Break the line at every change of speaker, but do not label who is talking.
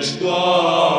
Wiesz, dla